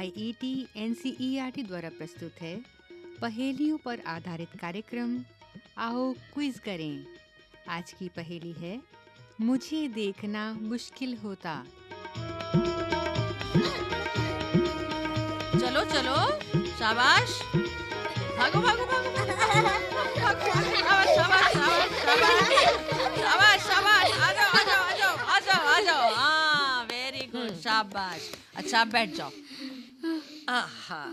I E T N C E R T द्वारा प्रस्तुत है। पहेलियों पर आधारित कार्यक्रम। आओ क्विज करें। आज की पहेली है, मुझे देखना मुश्किल होता। चलो चलो, शाबाश। भागो भागो भागो। शाबाश अच्छा बैठ जाओ। आहा।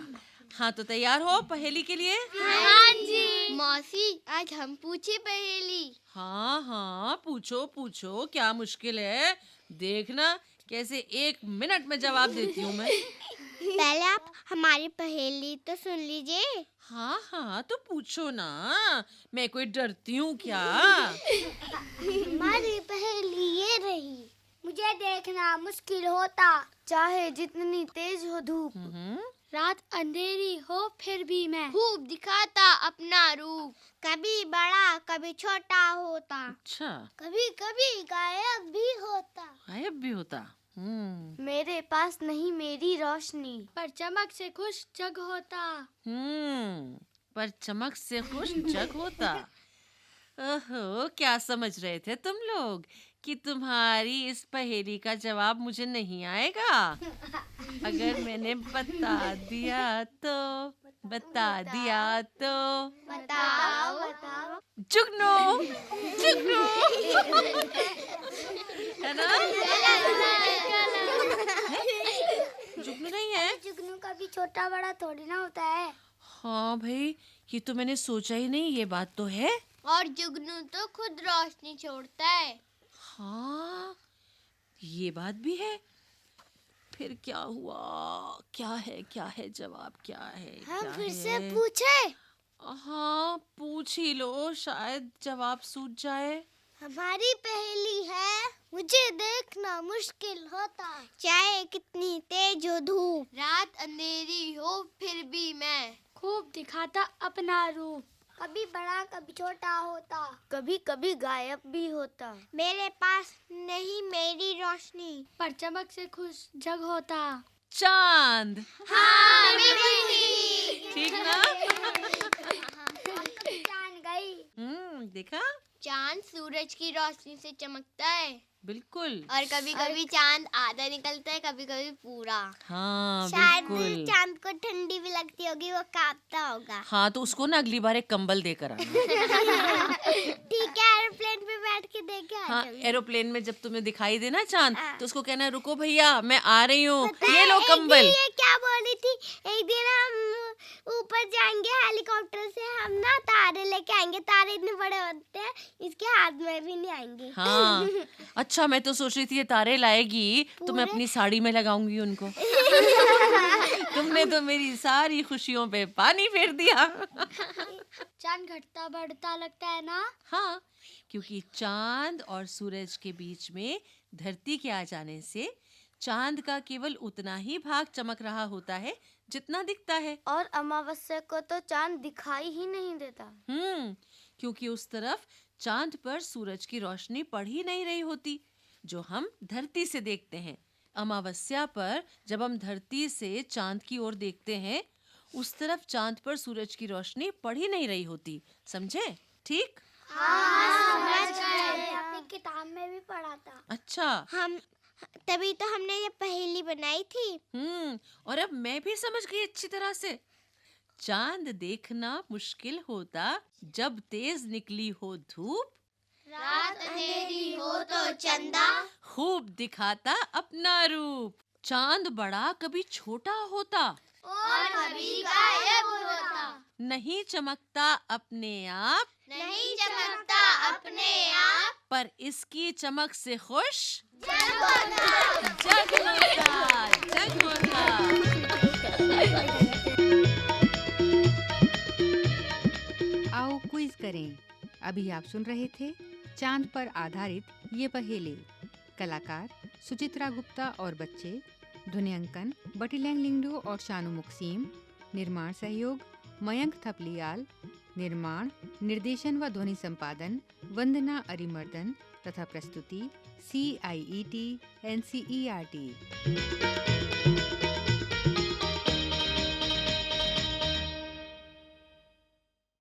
हाँ तो तैयार हो पहेली के लिए? हाँ जी। मौसी आज हम पूछे पहेली। हाँ हाँ पूछो पूछो क्या मुश्किल है? देखना कैसे एक मिनट में जवाब देती हूँ मैं। पहले आप हमारी पहेली तो सुन लीजिए। हाँ हाँ तो पूछो ना। मैं कोई डरती हूँ क्या? हमारी पहेली ये रही। मुझे देखना मुश्किल होता। चाहे जितनी तेज हो धूप। हम्म, रात अंधेरी हो फिर भी मैं खूब दिखाता अपना रूप। कभी बड़ा कभी छोटा होता। अच्छा। कभी कभी गायब भी होता। गायब भी होता। हम्म। मेरे पास नहीं मेरी रोशनी। पर चमक से खुश जग होता। हम्म। पर चमक से खुश जग होता। ओहो क्या समझ रहे थे तुम लोग कि तुम्हारी इस पहेली का जवाब मुझे नहीं आएगा? अगर मैंने बता दिया तो बता दिया तो। बताओ बताओ। जुगनू जुगनू है ना? जुगनू नहीं है? जुगनू का भी छोटा बड़ा थोड़ी ना होता है। हाँ भाई ये तो मैंने सोचा ही नहीं ये बात तो है। और जुगनू तो खुद रोशनी छोड़ता है। हाँ ये बात भी है। फिर क्या हुआ? क्या है क्या है? जवाब क्या है? हम क्या है? से पूछे? हाँ पूछ ही लो शायद जवाब सूझ जाए। हमारी पहेली है मुझे देखना मुश्किल होता। चाहे कितनी तेज हो धूप। रात अंधेरी हो फिर भी मैं। खूब दिखाता अपना रूप। कभी बड़ा कभी छोटा होता। कभी कभी गायब भी होता। मेरे पास नहीं मेरी रोशनी। पर चमक से खुश जग होता। चाँद। हाँ ठीक। ना? चाँद गई। हम्म देखा? चाँद सूरज की रोशनी से चमकता है। बिल्कुल। और कभी कभी चाँद आधा निकलता है कभी कभी पूरा। हाँ शायद बिल्कुल। चाँद को ठंडी भी लगती होगी वो कांपता होगा। हाँ तो उसको ना अगली बार एक कंबल देकर आना। ठीक है एरोप्लेन पे बैठ के देखे आ हाँ एरोप्लेन में जब तुम्हें दिखाई देना चाँद हाँ। तो उसको कहना रुको भैया मैं आ रही हूँ। ये लो कंबल। ये क्या बोली थी? एक दिन हम ऊपर जाएँगे हेलीकॉप्टर से हम ना तारे लेके आएँगे। तारे इतने बड़े होते हैं इसके हाथ में भी नहीं आएँगे। हाँ। अच्छा मैं तो सोच रही थी ये तारे लाएगी तो मैं अपनी साड़ी में लगाऊँगी उनको। तुमने तो मेरी सारी खुशियों पे पानी फेर दिया। चाँद घटता बढ़ता लगता है ना? हाँ क्योंकि चाँद और सूरज के बीच में धरती के आ जाने से चाँद का केवल उतना ही भाग चमक रहा होता है जितना दिखता है। और अमावस्या को तो चाँद दिखाई ही नहीं देता। हम्म क्योंकि उस तरफ़ चाँद पर सूरज की रोशनी पड़ ही नहीं रही होती जो हम धरती से देखते हैं। अमावस्या पर जब हम धरती से चाँद की ओर देखते हैं उस तरफ़ चाँद पर सूरज की रोशनी पड़ ही नहीं रही होती समझे? ठीक? अपनी किताब में भी पढ़ा था। अच्छा। हम तभी तो हमने ये पहेली बनाई थी। हम्म और अब मैं भी समझ गई अच्छी तरह से। चाँद देखना मुश्किल होता जब तेज निकली हो धूप। रात अंधेरी हो तो चंदा। खूब दिखाता अपना रूप। चाँद बड़ा कभी छोटा होता। और कभी गायब होता। नहीं चमकता अपने आप। नहीं चमकता अपने आप। पर इसकी चमक से खुश। जग होता। जग होता जग होता। आओ क्विज करें। अभी आप सुन रहे थे चाँद पर आधारित ये पहेली। कलाकार सुचित्रा गुप्ता और बच्चे ध्वनियांकन बटीलैंग लिंगडो और शानु मुक्सीम निर्माण सहयोग मयंक थपलियाल निर्माण, निर्देशन व ध्वनि संपादन, वंदना अरिमर्दन तथा प्रस्तुति C I E T N C E R T